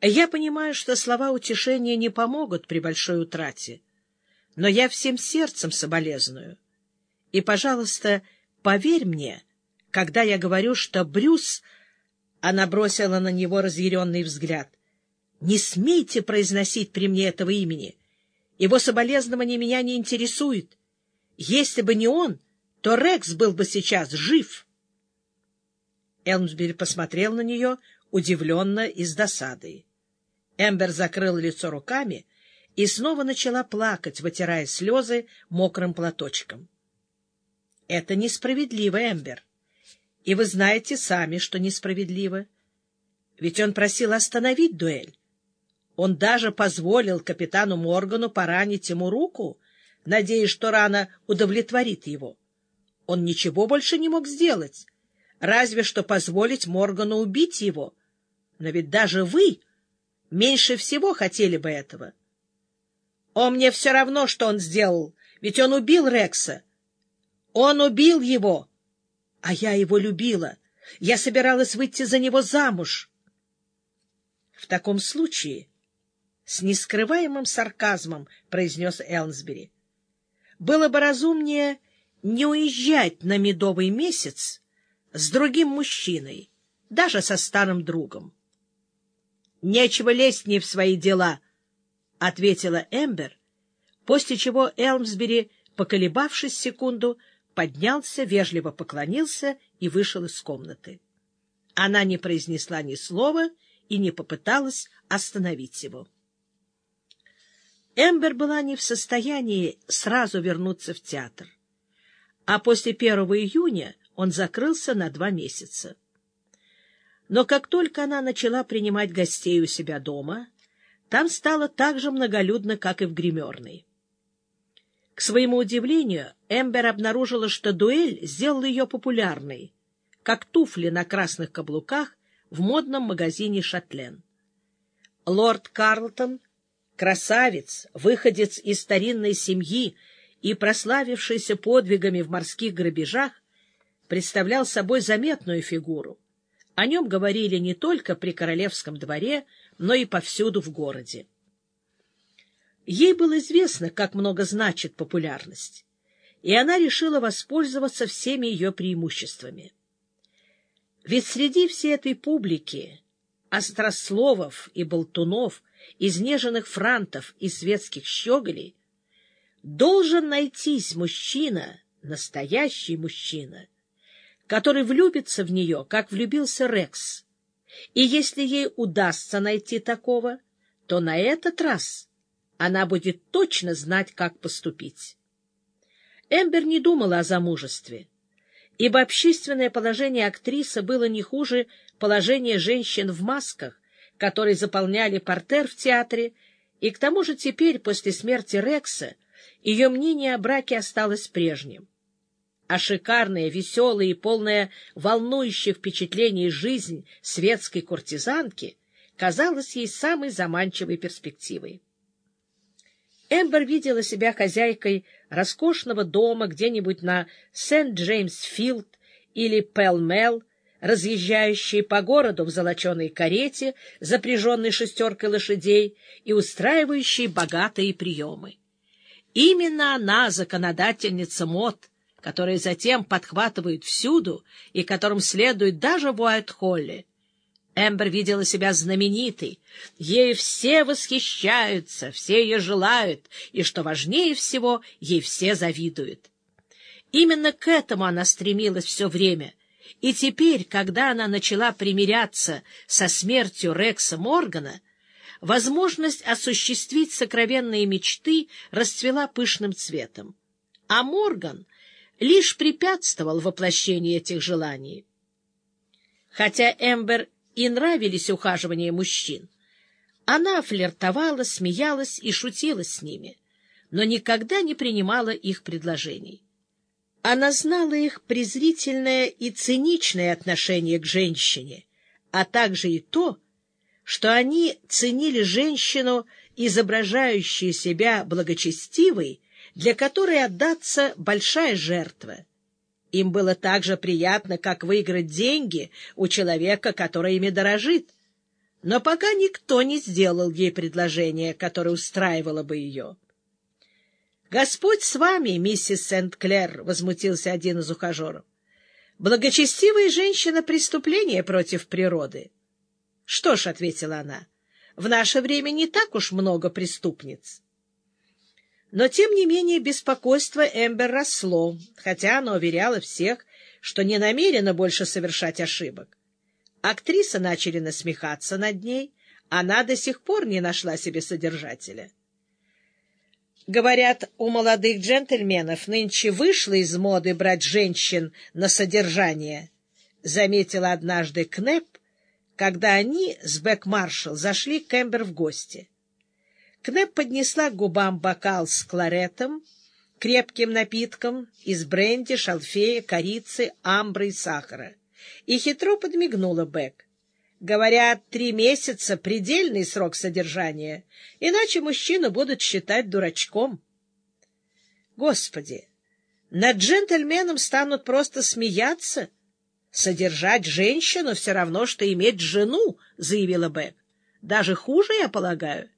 Я понимаю, что слова утешения не помогут при большой утрате, но я всем сердцем соболезную. И, пожалуйста, поверь мне, когда я говорю, что Брюс... Она бросила на него разъяренный взгляд. «Не смейте произносить при мне этого имени. Его соболезнование меня не интересует. Если бы не он, то Рекс был бы сейчас жив». Элмсбери посмотрел на нее удивленно и с досадой. Эмбер закрыл лицо руками и снова начала плакать, вытирая слезы мокрым платочком. — Это несправедливо, Эмбер. И вы знаете сами, что несправедливо. Ведь он просил остановить дуэль. Он даже позволил капитану Моргану поранить ему руку, надеясь, что рана удовлетворит его. Он ничего больше не мог сделать, разве что позволить Моргану убить его. Но ведь даже вы меньше всего хотели бы этого. О, мне все равно, что он сделал, ведь он убил Рекса. Он убил его, а я его любила. Я собиралась выйти за него замуж. В таком случае, с нескрываемым сарказмом произнес Элнсбери, было бы разумнее не уезжать на медовый месяц с другим мужчиной, даже со старым другом. — Нечего лезть не в свои дела, — ответила Эмбер, после чего Элмсбери, поколебавшись секунду, поднялся, вежливо поклонился и вышел из комнаты. Она не произнесла ни слова и не попыталась остановить его. Эмбер была не в состоянии сразу вернуться в театр, а после 1 июня он закрылся на два месяца. Но как только она начала принимать гостей у себя дома, там стало так же многолюдно, как и в гримерной. К своему удивлению, Эмбер обнаружила, что дуэль сделала ее популярной, как туфли на красных каблуках в модном магазине «Шатлен». Лорд Карлтон, красавец, выходец из старинной семьи и прославившийся подвигами в морских грабежах, представлял собой заметную фигуру. О нем говорили не только при королевском дворе, но и повсюду в городе. Ей было известно, как много значит популярность, и она решила воспользоваться всеми ее преимуществами. Ведь среди всей этой публики, острословов и болтунов, изнеженных франтов и светских щеголей, должен найтись мужчина, настоящий мужчина — который влюбится в нее, как влюбился Рекс. И если ей удастся найти такого, то на этот раз она будет точно знать, как поступить. Эмбер не думала о замужестве, ибо общественное положение актрисы было не хуже положения женщин в масках, которые заполняли портер в театре, и к тому же теперь, после смерти Рекса, ее мнение о браке осталось прежним а шикарная, веселая и полная волнующих впечатлений жизнь светской куртизанки казалась ей самой заманчивой перспективой. Эмбер видела себя хозяйкой роскошного дома где-нибудь на Сент-Джеймс-Филд или Пелмел, разъезжающей по городу в золоченой карете, запряженной шестеркой лошадей и устраивающей богатые приемы. Именно она, законодательница мод, которые затем подхватывают всюду и которым следует даже в Уайт-Холле. Эмбер видела себя знаменитой. Ей все восхищаются, все ее желают, и, что важнее всего, ей все завидуют. Именно к этому она стремилась все время. И теперь, когда она начала примиряться со смертью Рекса Моргана, возможность осуществить сокровенные мечты расцвела пышным цветом. А Морган — лишь препятствовал воплощению этих желаний. Хотя Эмбер и нравились ухаживания мужчин, она флиртовала, смеялась и шутила с ними, но никогда не принимала их предложений. Она знала их презрительное и циничное отношение к женщине, а также и то, что они ценили женщину, изображающую себя благочестивой, для которой отдаться большая жертва. Им было так же приятно, как выиграть деньги у человека, который ими дорожит. но пока никто не сделал ей предложение, которое устраивало бы ее. — Господь с вами, миссис Сент-Клер, — возмутился один из ухажеров. — Благочестивая женщина — преступление против природы. — Что ж, — ответила она, — в наше время не так уж много преступниц. Но, тем не менее, беспокойство Эмбер росло, хотя она уверяла всех, что не намерена больше совершать ошибок. Актрисы начали насмехаться над ней, она до сих пор не нашла себе содержателя. Говорят, у молодых джентльменов нынче вышло из моды брать женщин на содержание, — заметила однажды Кнеп, когда они с Бэк-Маршалл зашли к Эмбер в гости. Кнеп поднесла к губам бокал с кларетом, крепким напитком из бренди, шалфея, корицы, амбры и сахара и хитро подмигнула Бек. Говорят, три месяца — предельный срок содержания, иначе мужчину будут считать дурачком. Господи, над джентльменом станут просто смеяться. Содержать женщину все равно, что иметь жену, — заявила Бек. Даже хуже, я полагаю.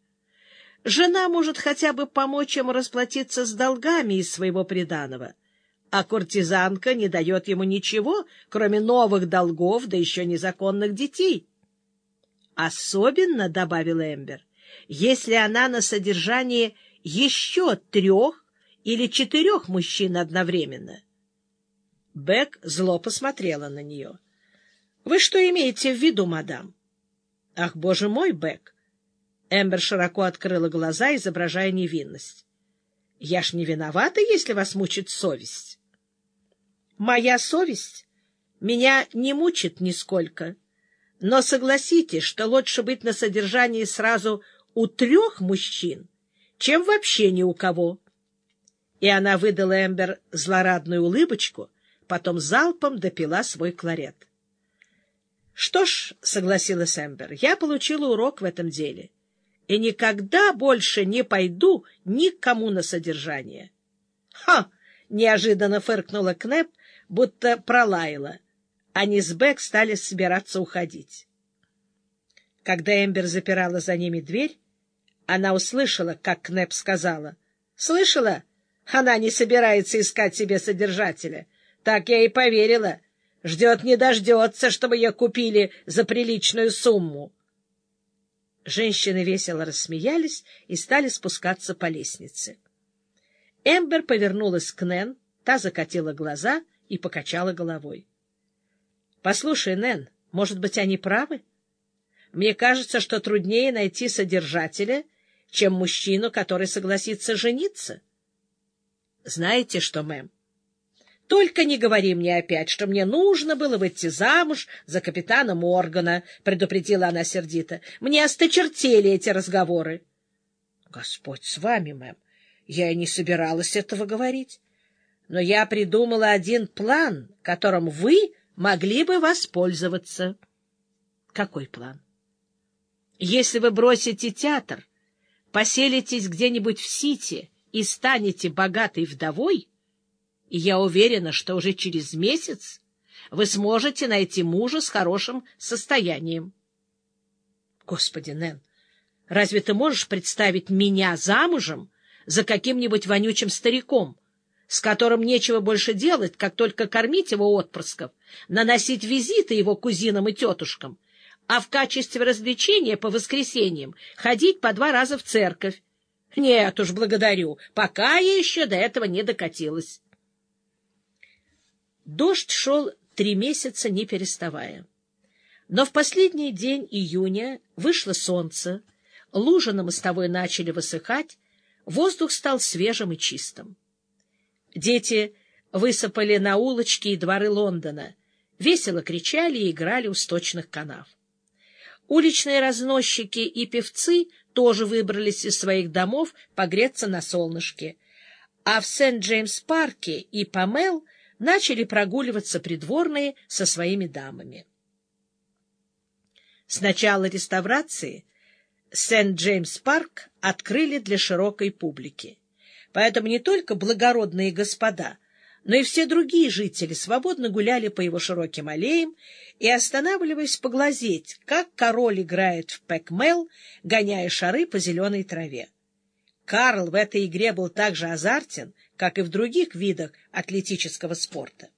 Жена может хотя бы помочь ему расплатиться с долгами из своего приданого а куртизанка не дает ему ничего, кроме новых долгов, да еще незаконных детей. Особенно, — добавил Эмбер, — если она на содержании еще трех или четырех мужчин одновременно. Бек зло посмотрела на нее. — Вы что имеете в виду, мадам? — Ах, боже мой, Бек! Эмбер широко открыла глаза, изображая невинность. — Я ж не виновата, если вас мучит совесть. Моя совесть меня не мучит нисколько. Но согласитесь, что лучше быть на содержании сразу у трех мужчин, чем вообще ни у кого. И она выдала Эмбер злорадную улыбочку, потом залпом допила свой кларет. — Что ж, — согласилась Эмбер, — я получила урок в этом деле и никогда больше не пойду никому на содержание. — Ха! — неожиданно фыркнула Кнеп, будто пролаяла. Они с Бек стали собираться уходить. Когда Эмбер запирала за ними дверь, она услышала, как Кнеп сказала. — Слышала? Она не собирается искать себе содержателя. Так я и поверила. Ждет не дождется, чтобы ее купили за приличную сумму. Женщины весело рассмеялись и стали спускаться по лестнице. Эмбер повернулась к Нэн, та закатила глаза и покачала головой. — Послушай, Нэн, может быть, они правы? Мне кажется, что труднее найти содержателя, чем мужчину, который согласится жениться. — Знаете что, мэм? Только не говори мне опять, что мне нужно было выйти замуж за капитана Моргана, — предупредила она сердито. — Мне осточертели эти разговоры. — Господь с вами, мэм. Я и не собиралась этого говорить но я придумала один план, которым вы могли бы воспользоваться. — Какой план? — Если вы бросите театр, поселитесь где-нибудь в Сити и станете богатой вдовой, и я уверена, что уже через месяц вы сможете найти мужа с хорошим состоянием. Господи, Нэн, разве ты можешь представить меня замужем за каким-нибудь вонючим стариком, с которым нечего больше делать, как только кормить его отпрысков, наносить визиты его кузинам и тетушкам, а в качестве развлечения по воскресеньям ходить по два раза в церковь. Нет уж, благодарю, пока я еще до этого не докатилась. Дождь шел три месяца, не переставая. Но в последний день июня вышло солнце, лужи на мостовой начали высыхать, воздух стал свежим и чистым. Дети высыпали на улочки и дворы Лондона, весело кричали и играли у сточных канав. Уличные разносчики и певцы тоже выбрались из своих домов погреться на солнышке, а в Сент-Джеймс-парке и Памел начали прогуливаться придворные со своими дамами. С начала реставрации Сент-Джеймс-парк открыли для широкой публики. Поэтому не только благородные господа, но и все другие жители свободно гуляли по его широким аллеям и, останавливаясь поглазеть, как король играет в пэкмел, гоняя шары по зеленой траве. Карл в этой игре был так же азартен, как и в других видах атлетического спорта.